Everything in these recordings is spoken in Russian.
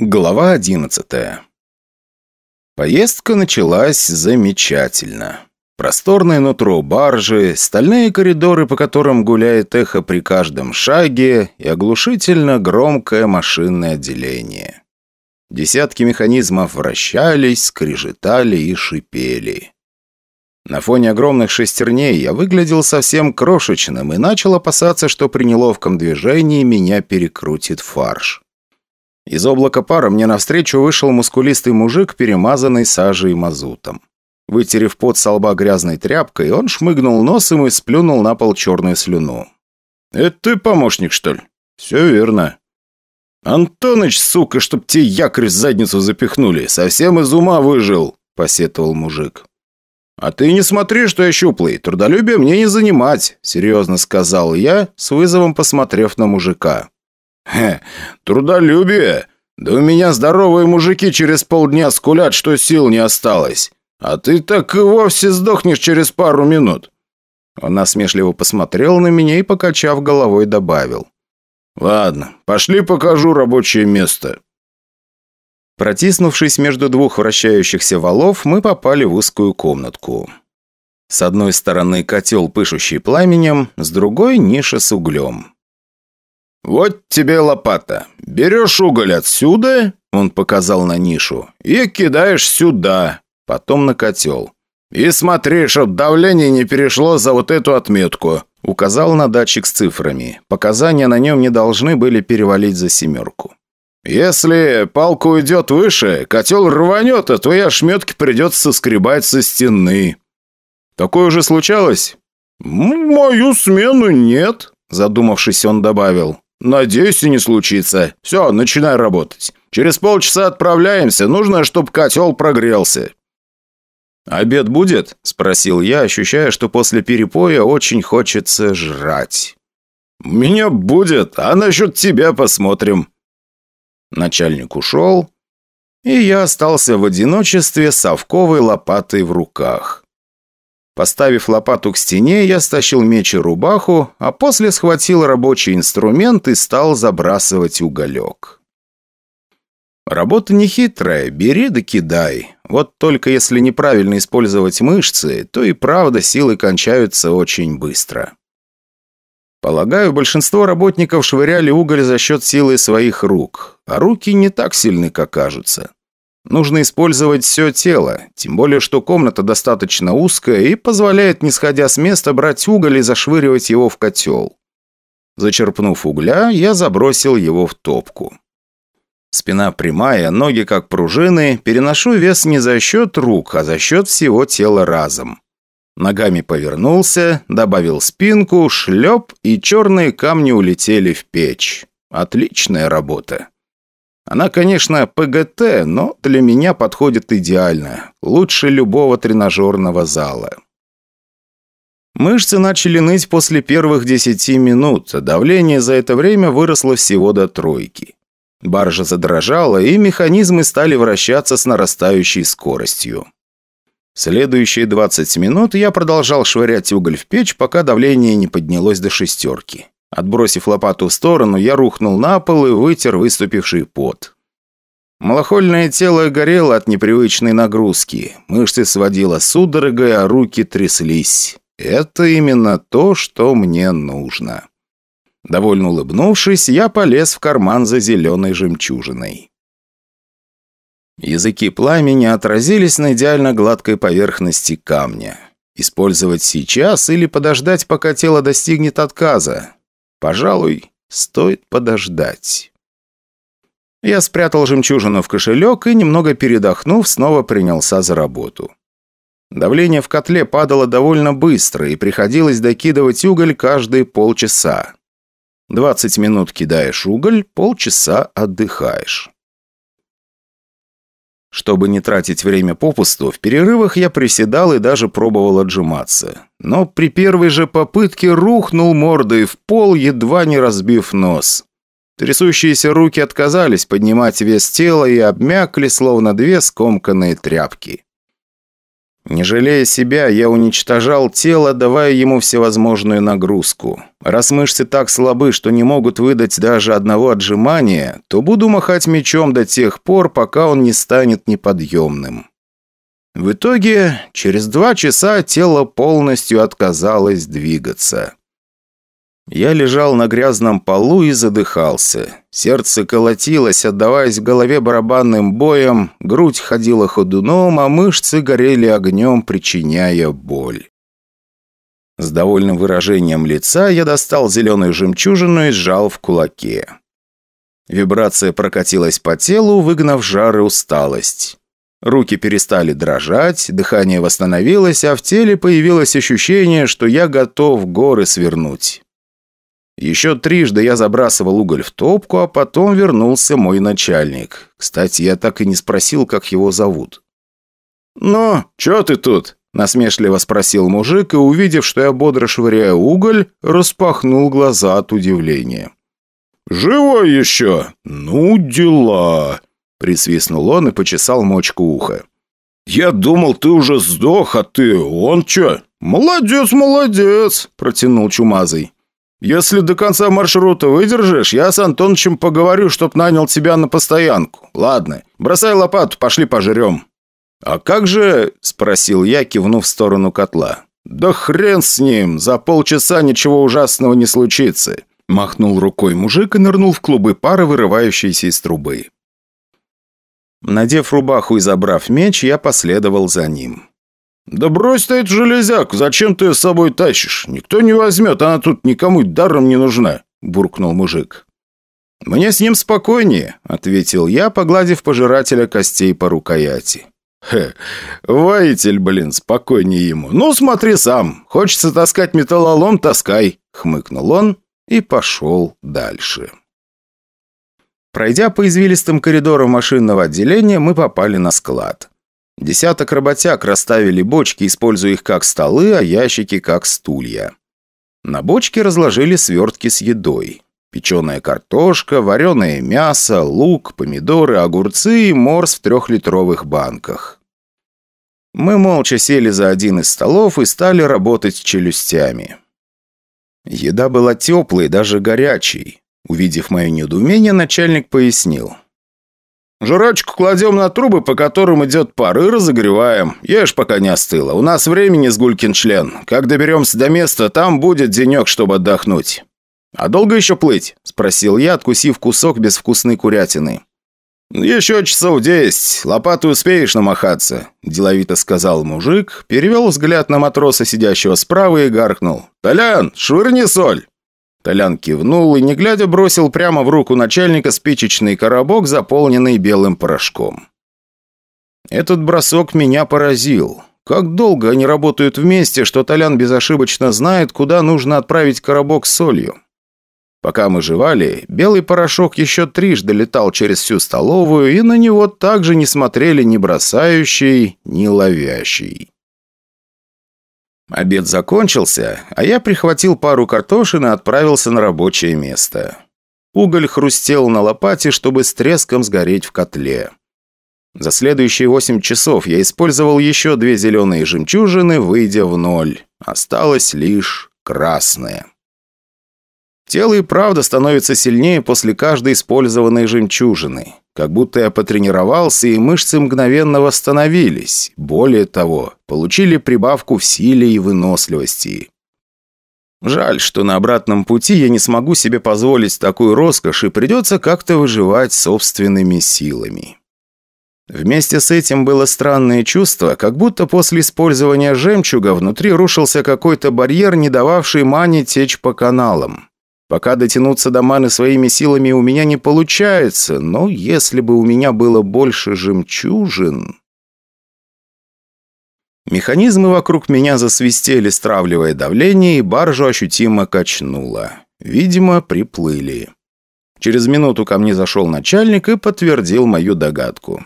Глава одиннадцатая. Поездка началась замечательно. Просторное нутро баржи, стальные коридоры, по которым гуляет эхо при каждом шаге, и оглушительно громкое машинное отделение. Десятки механизмов вращались, скрежетали и шипели. На фоне огромных шестерней я выглядел совсем крошечным и начал опасаться, что при неловком движении меня перекрутит фарш. Из облака пара мне навстречу вышел мускулистый мужик, перемазанный сажей и мазутом. Вытерев пот со лба грязной тряпкой, он шмыгнул носом и сплюнул на пол черную слюну. «Это ты помощник, что ли?» «Все верно». «Антоныч, сука, чтоб тебе якорь в задницу запихнули, совсем из ума выжил», — посетовал мужик. «А ты не смотри, что я щуплый, трудолюбие мне не занимать», — серьезно сказал я, с вызовом посмотрев на мужика. «Хе, трудолюбие? Да у меня здоровые мужики через полдня скулят, что сил не осталось. А ты так и вовсе сдохнешь через пару минут». Он насмешливо посмотрел на меня и, покачав головой, добавил. «Ладно, пошли покажу рабочее место». Протиснувшись между двух вращающихся валов, мы попали в узкую комнатку. С одной стороны котел, пышущий пламенем, с другой – ниша с углем. «Вот тебе лопата. Берешь уголь отсюда, – он показал на нишу, – и кидаешь сюда, потом на котел. И смотри, чтоб давление не перешло за вот эту отметку», – указал на датчик с цифрами. Показания на нем не должны были перевалить за семерку. «Если палка уйдет выше, котел рванет, а твои ошметки придется соскребать со стены». «Такое уже случалось?» «Мою смену нет», – задумавшись, он добавил. «Надеюсь, и не случится. Все, начинай работать. Через полчаса отправляемся. Нужно, чтобы котел прогрелся». «Обед будет?» – спросил я, ощущая, что после перепоя очень хочется жрать. «Меня будет, а насчет тебя посмотрим», Начальник ушел, и я остался в одиночестве с совковой лопатой в руках. Поставив лопату к стене, я стащил меч и рубаху, а после схватил рабочий инструмент и стал забрасывать уголек. Работа нехитрая, бери да кидай. Вот только если неправильно использовать мышцы, то и правда силы кончаются очень быстро. Полагаю, большинство работников швыряли уголь за счет силы своих рук, а руки не так сильны, как кажутся. Нужно использовать все тело, тем более, что комната достаточно узкая и позволяет, не сходя с места, брать уголь и зашвыривать его в котел. Зачерпнув угля, я забросил его в топку. Спина прямая, ноги как пружины, переношу вес не за счет рук, а за счет всего тела разом. Ногами повернулся, добавил спинку, шлеп, и черные камни улетели в печь. Отличная работа. Она, конечно, ПГТ, но для меня подходит идеально. Лучше любого тренажерного зала. Мышцы начали ныть после первых десяти минут, а давление за это время выросло всего до тройки. Баржа задрожала, и механизмы стали вращаться с нарастающей скоростью. Следующие 20 минут я продолжал швырять уголь в печь, пока давление не поднялось до шестерки. Отбросив лопату в сторону, я рухнул на пол и вытер выступивший пот. Малохольное тело горело от непривычной нагрузки. Мышцы сводило судорогой, а руки тряслись. Это именно то, что мне нужно. Довольно улыбнувшись, я полез в карман за зеленой жемчужиной. Языки пламени отразились на идеально гладкой поверхности камня. Использовать сейчас или подождать, пока тело достигнет отказа? Пожалуй, стоит подождать. Я спрятал жемчужину в кошелек и, немного передохнув, снова принялся за работу. Давление в котле падало довольно быстро, и приходилось докидывать уголь каждые полчаса. 20 минут кидаешь уголь, полчаса отдыхаешь. Чтобы не тратить время попусту, в перерывах я приседал и даже пробовал отжиматься. Но при первой же попытке рухнул мордой в пол, едва не разбив нос. Трясущиеся руки отказались поднимать вес тела и обмякли, словно две скомканные тряпки. Не жалея себя, я уничтожал тело, давая ему всевозможную нагрузку. Раз мышцы так слабы, что не могут выдать даже одного отжимания, то буду махать мечом до тех пор, пока он не станет неподъемным. В итоге, через два часа тело полностью отказалось двигаться. Я лежал на грязном полу и задыхался. Сердце колотилось, отдаваясь в голове барабанным боем, грудь ходила ходуном, а мышцы горели огнем, причиняя боль. С довольным выражением лица я достал зеленую жемчужину и сжал в кулаке. Вибрация прокатилась по телу, выгнав жар и усталость. Руки перестали дрожать, дыхание восстановилось, а в теле появилось ощущение, что я готов горы свернуть. Еще трижды я забрасывал уголь в топку, а потом вернулся мой начальник. Кстати, я так и не спросил, как его зовут. «Ну, чё ты тут?» – насмешливо спросил мужик, и, увидев, что я бодро швыряю уголь, распахнул глаза от удивления. «Живой еще? Ну, дела!» – присвистнул он и почесал мочку уха. «Я думал, ты уже сдох, а ты, он чё?» «Молодец, молодец!» – протянул Чумазый. «Если до конца маршрута выдержишь, я с Антоновичем поговорю, чтоб нанял тебя на постоянку. Ладно, бросай лопату, пошли пожрем». «А как же...» – спросил я, кивнув в сторону котла. «Да хрен с ним, за полчаса ничего ужасного не случится», – махнул рукой мужик и нырнул в клубы пара, вырывающиеся из трубы. Надев рубаху и забрав меч, я последовал за ним. «Да брось ты эту железяку, зачем ты ее с собой тащишь? Никто не возьмет, она тут никому даром не нужна», – буркнул мужик. «Мне с ним спокойнее», – ответил я, погладив пожирателя костей по рукояти. «Хе, воитель, блин, спокойнее ему. Ну, смотри сам. Хочется таскать металлолом – таскай», – хмыкнул он и пошел дальше. Пройдя по извилистым коридорам машинного отделения, мы попали на склад. Десяток работяг расставили бочки, используя их как столы, а ящики как стулья. На бочке разложили свертки с едой. Печеная картошка, вареное мясо, лук, помидоры, огурцы и морс в трехлитровых банках. Мы молча сели за один из столов и стали работать челюстями. Еда была теплой, даже горячей. Увидев мое недоумение, начальник пояснил – Жрачку кладем на трубы, по которым идет пар, и разогреваем. Ешь, пока не остыло. У нас времени с гулькин член. Как доберемся до места, там будет денек, чтобы отдохнуть». «А долго еще плыть?» – спросил я, откусив кусок безвкусной курятины. «Еще часов десять. Лопату успеешь намахаться», – деловито сказал мужик, перевел взгляд на матроса, сидящего справа, и гаркнул. «Толян, швырни соль!» Толян кивнул и, не глядя, бросил прямо в руку начальника спичечный коробок, заполненный белым порошком. Этот бросок меня поразил. Как долго они работают вместе, что Толян безошибочно знает, куда нужно отправить коробок с солью. Пока мы жевали, белый порошок еще трижды летал через всю столовую, и на него также не смотрели ни бросающий, ни ловящий. Обед закончился, а я прихватил пару картошин и отправился на рабочее место. Уголь хрустел на лопате, чтобы с треском сгореть в котле. За следующие восемь часов я использовал еще две зеленые жемчужины, выйдя в ноль. Осталось лишь красное. Тело и правда становится сильнее после каждой использованной жемчужины. Как будто я потренировался, и мышцы мгновенно восстановились. Более того, получили прибавку в силе и выносливости. Жаль, что на обратном пути я не смогу себе позволить такую роскошь и придется как-то выживать собственными силами. Вместе с этим было странное чувство, как будто после использования жемчуга внутри рушился какой-то барьер, не дававший мане течь по каналам. Пока дотянуться до маны своими силами у меня не получается, но если бы у меня было больше жемчужин... Механизмы вокруг меня засвистели, стравливая давление, и баржу ощутимо качнуло. Видимо, приплыли. Через минуту ко мне зашел начальник и подтвердил мою догадку.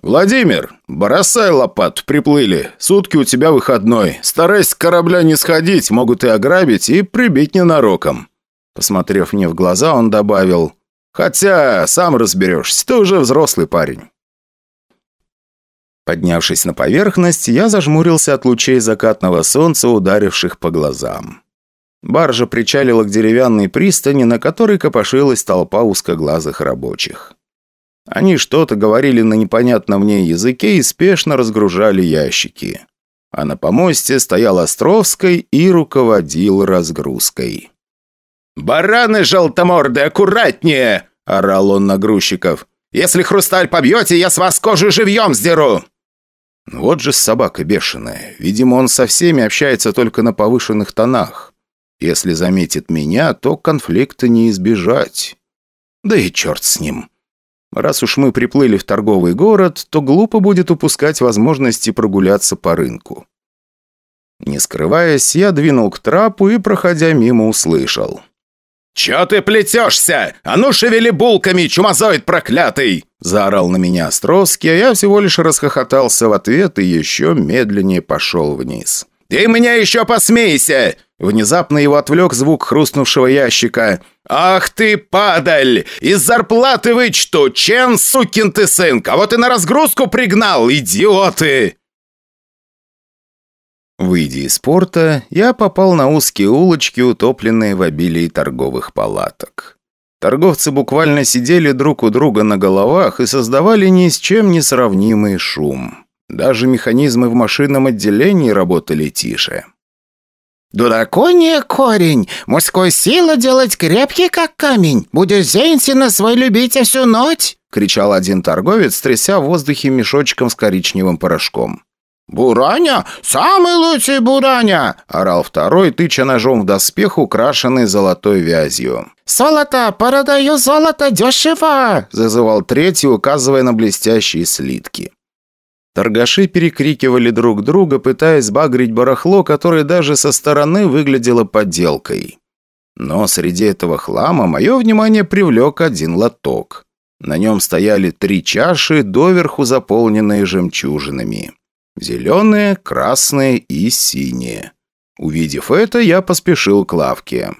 «Владимир, бросай лопату, приплыли. Сутки у тебя выходной. Старайся с корабля не сходить, могут и ограбить, и прибить ненароком. Посмотрев мне в глаза, он добавил, «Хотя, сам разберешься, ты уже взрослый парень». Поднявшись на поверхность, я зажмурился от лучей закатного солнца, ударивших по глазам. Баржа причалила к деревянной пристани, на которой копошилась толпа узкоглазых рабочих. Они что-то говорили на непонятном мне языке и спешно разгружали ящики. А на помосте стоял Островской и руководил разгрузкой. «Бараны желтоморды, аккуратнее!» – орал он на грузчиков. «Если хрусталь побьете, я с вас кожу живьем сдеру!» Вот же собака бешеная. Видимо, он со всеми общается только на повышенных тонах. Если заметит меня, то конфликта не избежать. Да и черт с ним. Раз уж мы приплыли в торговый город, то глупо будет упускать возможности прогуляться по рынку. Не скрываясь, я двинул к трапу и, проходя мимо, услышал. «Чё ты плетешься? А ну шевели булками, чумазоид проклятый!» Заорал на меня Островский, а я всего лишь расхохотался в ответ и еще медленнее пошел вниз. «Ты меня еще посмейся!» Внезапно его отвлек звук хрустнувшего ящика. «Ах ты, падаль! Из зарплаты вычту! Чен, сукин ты сын! Кого ты на разгрузку пригнал, идиоты!» Выйдя из порта, я попал на узкие улочки, утопленные в обилии торговых палаток. Торговцы буквально сидели друг у друга на головах и создавали ни с чем не сравнимый шум. Даже механизмы в машинном отделении работали тише. «Дуракония корень! Мужской сила делать крепкий, как камень! Будешь Зейнсина свой любить всю ночь!» — кричал один торговец, тряся в воздухе мешочком с коричневым порошком. «Бураня? Самый лучший бураня!» – орал второй, тыча ножом в доспех, украшенный золотой вязью. «Золото! Продаю золото дешево!» – зазывал третий, указывая на блестящие слитки. Торгаши перекрикивали друг друга, пытаясь багрить барахло, которое даже со стороны выглядело подделкой. Но среди этого хлама мое внимание привлек один лоток. На нем стояли три чаши, доверху заполненные жемчужинами. Зеленые, красные и синие. Увидев это, я поспешил к лавке.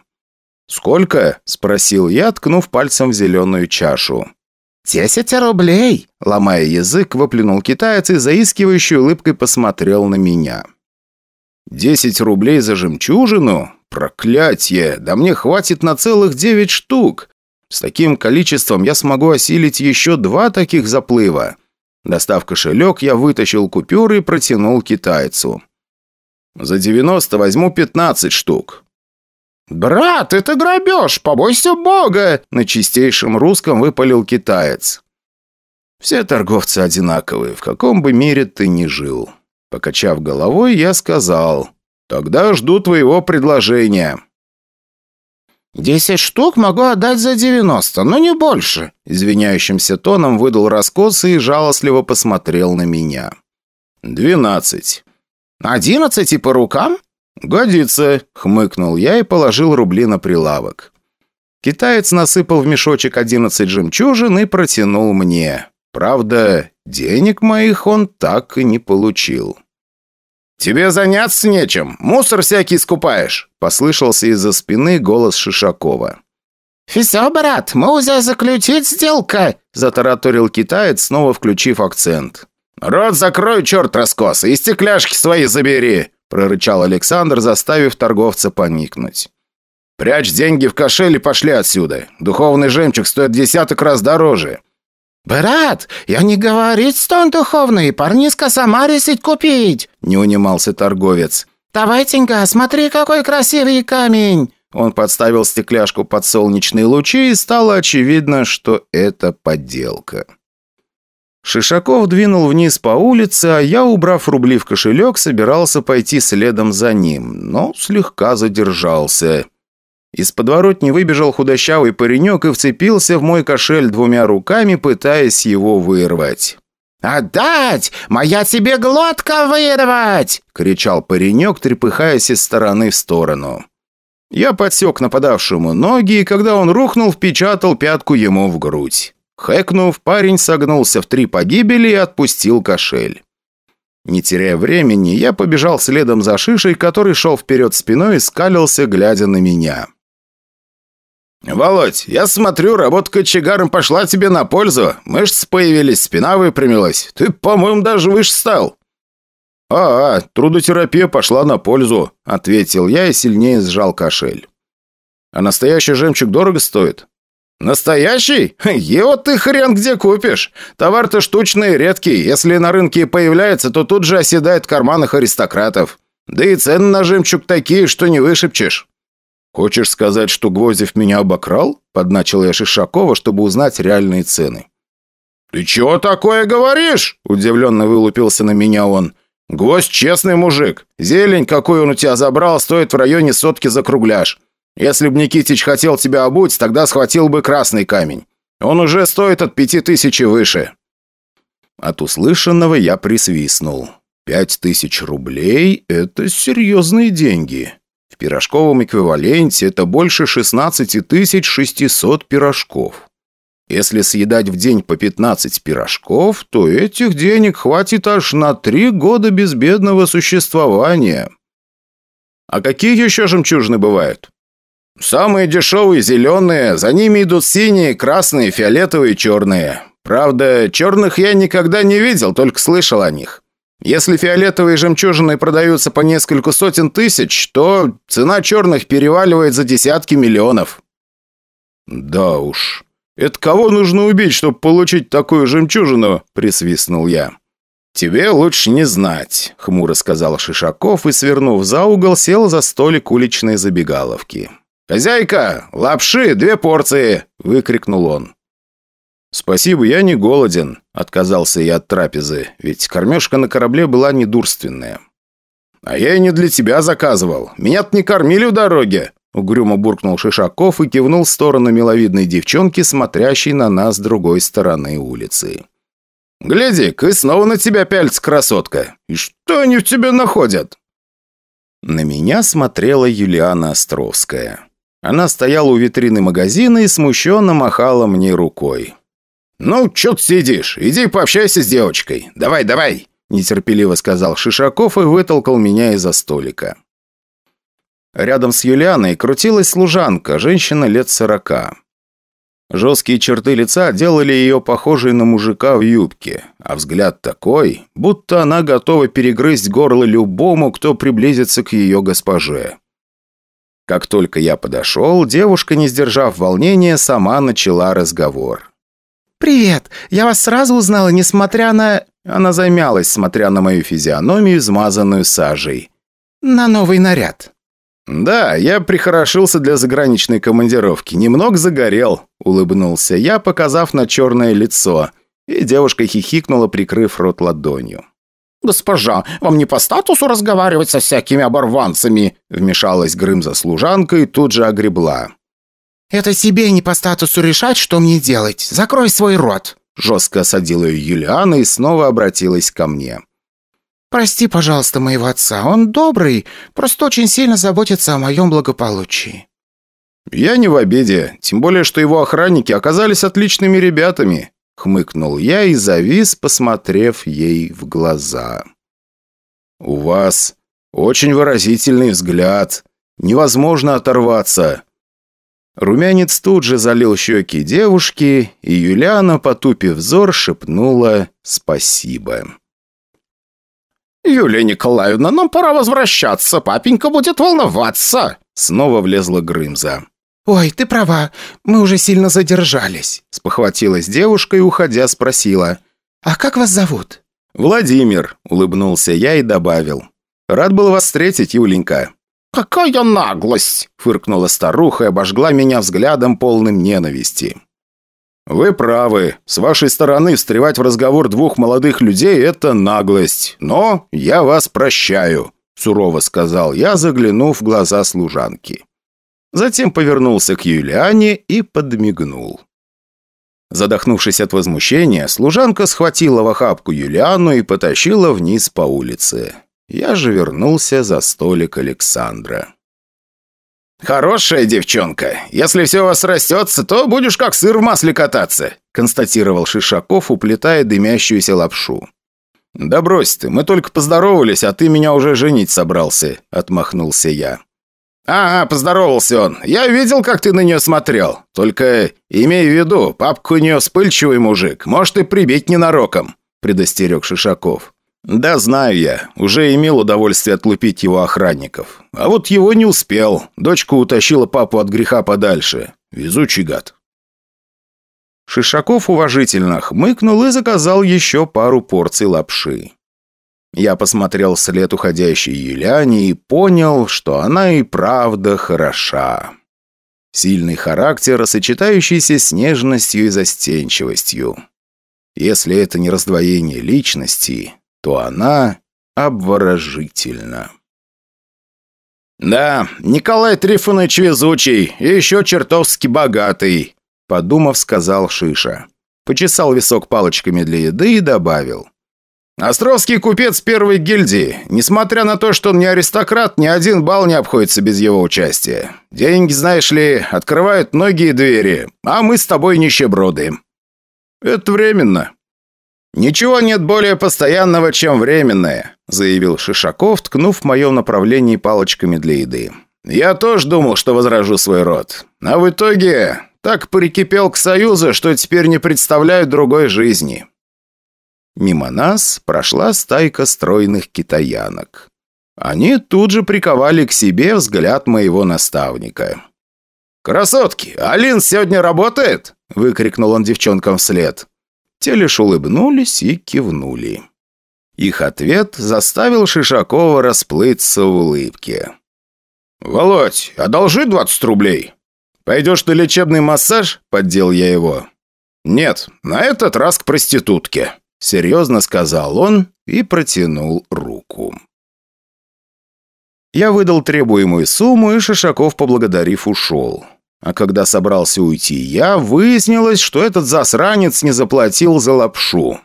«Сколько?» – спросил я, ткнув пальцем в зеленую чашу. «Десять рублей!» – ломая язык, выплюнул китаец и заискивающей улыбкой посмотрел на меня. «Десять рублей за жемчужину? Проклятье! Да мне хватит на целых девять штук! С таким количеством я смогу осилить еще два таких заплыва. Достав кошелек, я вытащил купюры и протянул китайцу. «За 90 возьму 15 штук». «Брат, это грабеж! Побойся Бога!» На чистейшем русском выпалил китаец. «Все торговцы одинаковые, в каком бы мире ты ни жил». Покачав головой, я сказал, «Тогда жду твоего предложения». «Десять штук могу отдать за девяносто, но не больше», – извиняющимся тоном выдал раскосы и жалостливо посмотрел на меня. «Двенадцать». «Одиннадцать и по рукам?» «Годится», – хмыкнул я и положил рубли на прилавок. Китаец насыпал в мешочек одиннадцать жемчужин и протянул мне. Правда, денег моих он так и не получил. «Тебе заняться нечем, мусор всякий скупаешь», – послышался из-за спины голос Шишакова. «Все, брат, мы уже заключить сделка», – затараторил китаец, снова включив акцент. «Рот закрой, черт раскос, и стекляшки свои забери», – прорычал Александр, заставив торговца поникнуть. «Прячь деньги в кошель и пошли отсюда. Духовный жемчуг стоит десяток раз дороже. «Брат, я не говорить, что он духовный, парниска сама решить купить!» Не унимался торговец. «Давай-тенька, смотри, какой красивый камень!» Он подставил стекляшку под солнечные лучи, и стало очевидно, что это подделка. Шишаков двинул вниз по улице, а я, убрав рубли в кошелек, собирался пойти следом за ним, но слегка задержался. Из подворотни выбежал худощавый паренек и вцепился в мой кошель двумя руками, пытаясь его вырвать. «Отдать! Моя тебе глотка вырвать!» — кричал паренек, трепыхаясь из стороны в сторону. Я подсек нападавшему ноги, и когда он рухнул, впечатал пятку ему в грудь. Хэкнув, парень согнулся в три погибели и отпустил кошель. Не теряя времени, я побежал следом за Шишей, который шел вперед спиной и скалился, глядя на меня. «Володь, я смотрю, работа кочегаром пошла тебе на пользу. Мышцы появились, спина выпрямилась. Ты, по-моему, даже выше стал». «А, трудотерапия пошла на пользу», — ответил я и сильнее сжал кошель. «А настоящий жемчуг дорого стоит?» «Настоящий? Его ты хрен где купишь. Товар-то штучный, редкий. Если на рынке появляется, то тут же оседает в карманах аристократов. Да и цены на жемчуг такие, что не вышибчешь». «Хочешь сказать, что Гвоздев меня обокрал?» – подначил я Шишакова, чтобы узнать реальные цены. «Ты чего такое говоришь?» – удивленно вылупился на меня он. «Гвоздь честный мужик. Зелень, какую он у тебя забрал, стоит в районе сотки за кругляш. Если б Никитич хотел тебя обуть, тогда схватил бы красный камень. Он уже стоит от пяти тысяч и выше». От услышанного я присвистнул. «Пять тысяч рублей – это серьезные деньги. Пирожковом эквиваленте это больше 16 600 пирожков. Если съедать в день по 15 пирожков, то этих денег хватит аж на три года безбедного существования. А какие еще жемчужины бывают? Самые дешевые зеленые, за ними идут синие, красные, фиолетовые, черные. Правда, черных я никогда не видел, только слышал о них. Если фиолетовые жемчужины продаются по несколько сотен тысяч, то цена черных переваливает за десятки миллионов. Да уж. Это кого нужно убить, чтобы получить такую жемчужину? Присвистнул я. «Тебе лучше не знать», — хмуро сказал Шишаков и, свернув за угол, сел за столик уличной забегаловки. «Хозяйка, лапши, две порции!» — выкрикнул он. «Спасибо, я не голоден», — отказался я от трапезы, ведь кормежка на корабле была недурственная. «А я и не для тебя заказывал. Меня-то не кормили в дороге», — угрюмо буркнул Шишаков и кивнул в сторону миловидной девчонки, смотрящей на нас с другой стороны улицы. «Гляди-ка, и снова на тебя пяльц, красотка. И что они в тебе находят?» На меня смотрела Юлиана Островская. Она стояла у витрины магазина и смущенно махала мне рукой. «Ну, чё ты сидишь? Иди пообщайся с девочкой. Давай, давай!» Нетерпеливо сказал Шишаков и вытолкал меня из-за столика. Рядом с Юлианой крутилась служанка, женщина лет сорока. Жесткие черты лица делали ее похожей на мужика в юбке, а взгляд такой, будто она готова перегрызть горло любому, кто приблизится к ее госпоже. Как только я подошел, девушка, не сдержав волнения, сама начала разговор. «Привет! Я вас сразу узнала, несмотря на...» Она замялась, смотря на мою физиономию, измазанную сажей. «На новый наряд». «Да, я прихорошился для заграничной командировки. Немного загорел», — улыбнулся я, показав на черное лицо. И девушка хихикнула, прикрыв рот ладонью. «Госпожа, вам не по статусу разговаривать со всякими оборванцами?» Вмешалась Грымза служанка и тут же огребла. «Это себе не по статусу решать, что мне делать. Закрой свой рот!» Жестко осадила ее Юлиана и снова обратилась ко мне. «Прости, пожалуйста, моего отца. Он добрый, просто очень сильно заботится о моем благополучии». «Я не в обиде, тем более, что его охранники оказались отличными ребятами», хмыкнул я и завис, посмотрев ей в глаза. «У вас очень выразительный взгляд. Невозможно оторваться. Румянец тут же залил щеки девушки, и Юлиана, потупив взор, шепнула «спасибо». «Юлия Николаевна, нам пора возвращаться, папенька будет волноваться!» Снова влезла Грымза. «Ой, ты права, мы уже сильно задержались», – спохватилась девушка и, уходя, спросила. «А как вас зовут?» «Владимир», – улыбнулся я и добавил. «Рад был вас встретить, Юленька». «Какая наглость!» – фыркнула старуха и обожгла меня взглядом полным ненависти. «Вы правы. С вашей стороны встревать в разговор двух молодых людей – это наглость. Но я вас прощаю», – сурово сказал я, заглянув в глаза служанки. Затем повернулся к Юлиане и подмигнул. Задохнувшись от возмущения, служанка схватила в охапку Юлиану и потащила вниз по улице. Я же вернулся за столик Александра. «Хорошая девчонка. Если все у вас растется, то будешь как сыр в масле кататься», констатировал Шишаков, уплетая дымящуюся лапшу. «Да брось ты, мы только поздоровались, а ты меня уже женить собрался», отмахнулся я. «Ага, поздоровался он. Я видел, как ты на нее смотрел. Только имей в виду, папка у нее вспыльчивый мужик. Может и прибить ненароком», — предостерег Шишаков. «Да, знаю я. Уже имел удовольствие отлупить его охранников. А вот его не успел. Дочка утащила папу от греха подальше. Везучий гад». Шишаков уважительно хмыкнул и заказал еще пару порций лапши. Я посмотрел вслед уходящей Юляне и понял, что она и правда хороша. Сильный характер, сочетающийся с нежностью и застенчивостью. Если это не раздвоение личности, то она обворожительна. «Да, Николай Трифонович везучий и еще чертовски богатый», подумав, сказал Шиша. Почесал висок палочками для еды и добавил. «Островский купец первой гильдии. Несмотря на то, что он не аристократ, ни один бал не обходится без его участия. Деньги, знаешь ли, открывают многие двери, а мы с тобой нищеброды». «Это временно», «Ничего нет более постоянного, чем временное», заявил Шишаков, ткнув в моем направлении палочками для еды. «Я тоже думал, что возражу свой род. А в итоге так прикипел к Союзу, что теперь не представляю другой жизни». Мимо нас прошла стайка стройных китаянок. Они тут же приковали к себе взгляд моего наставника. «Красотки, Алин сегодня работает?» – выкрикнул он девчонкам вслед. Те лишь улыбнулись и кивнули. Их ответ заставил Шишакова расплыться в улыбке. «Володь, одолжи 20 рублей. Пойдешь на лечебный массаж?» – поддел я его. «Нет, на этот раз к проститутке», – серьезно сказал он и протянул руку. Я выдал требуемую сумму, и Шишаков, поблагодарив, ушел. А когда собрался уйти я, выяснилось, что этот засранец не заплатил за лапшу.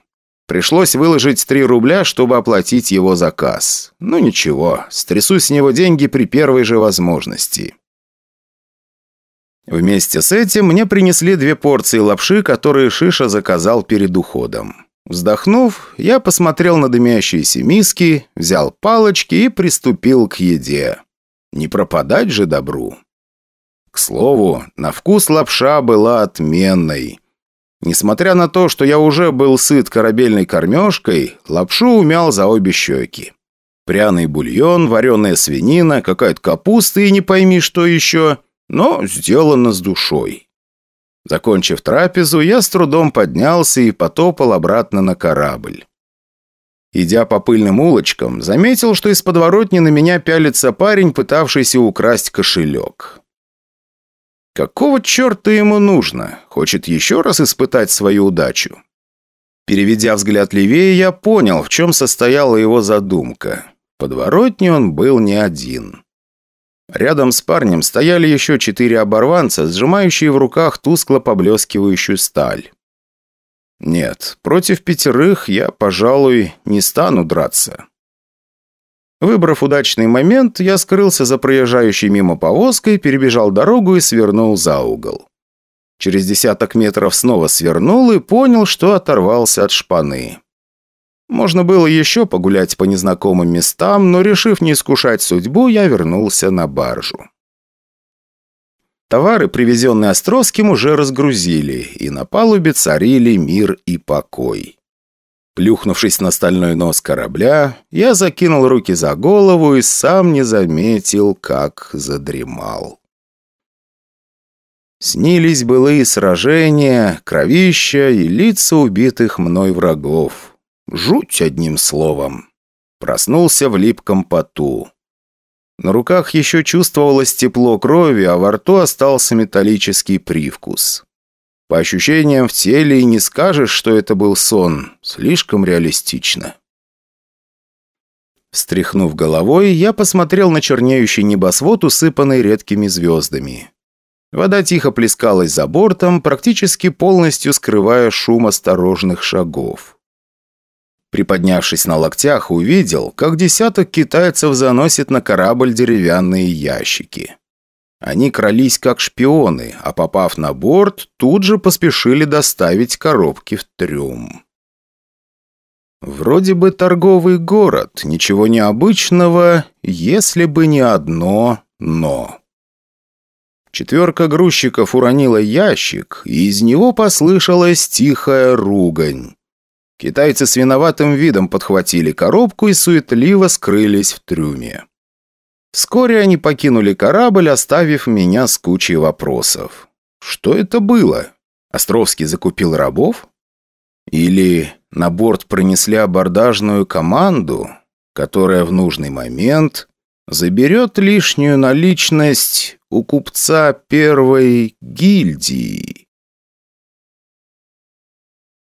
Пришлось выложить 3 рубля, чтобы оплатить его заказ. Ну ничего, стрясу с него деньги при первой же возможности. Вместе с этим мне принесли две порции лапши, которые Шиша заказал перед уходом. Вздохнув, я посмотрел на дымящиеся миски, взял палочки и приступил к еде. Не пропадать же добру. К слову, на вкус лапша была отменной. Несмотря на то, что я уже был сыт корабельной кормежкой, лапшу умял за обе щеки. Пряный бульон, вареная свинина, какая-то капуста и не пойми что еще, но сделано с душой. Закончив трапезу, я с трудом поднялся и потопал обратно на корабль. Идя по пыльным улочкам, заметил, что из подворотни на меня пялится парень, пытавшийся украсть кошелек. Какого черта ему нужно? Хочет еще раз испытать свою удачу? Переведя взгляд левее, я понял, в чем состояла его задумка. В подворотне он был не один. Рядом с парнем стояли еще четыре оборванца, сжимающие в руках тускло поблескивающую сталь. Нет, против пятерых я, пожалуй, не стану драться. Выбрав удачный момент, я скрылся за проезжающей мимо повозкой, перебежал дорогу и свернул за угол. Через десяток метров снова свернул и понял, что оторвался от шпаны. Можно было еще погулять по незнакомым местам, но, решив не искушать судьбу, я вернулся на баржу. Товары, привезенные Островским, уже разгрузили, и на палубе царили мир и покой. Плюхнувшись на стальной нос корабля, я закинул руки за голову и сам не заметил, как задремал. Снились былые сражения, кровища и лица убитых мной врагов. Жуть одним словом. Проснулся в липком поту. На руках еще чувствовалось тепло крови, а во рту остался металлический привкус. По ощущениям в теле и не скажешь, что это был сон. Слишком реалистично. Встряхнув головой, я посмотрел на чернеющий небосвод, усыпанный редкими звездами. Вода тихо плескалась за бортом, практически полностью скрывая шум осторожных шагов. Приподнявшись на локтях, увидел, как десяток китайцев заносит на корабль деревянные ящики. Они крались как шпионы, а попав на борт, тут же поспешили доставить коробки в трюм. Вроде бы торговый город, ничего необычного, если бы не одно «но». Четверка грузчиков уронила ящик, и из него послышалась тихая ругань. Китайцы с виноватым видом подхватили коробку и суетливо скрылись в трюме. Вскоре они покинули корабль, оставив меня с кучей вопросов. Что это было? Островский закупил рабов? Или на борт принесли абордажную команду, которая в нужный момент заберет лишнюю наличность у купца первой гильдии?